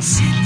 sim.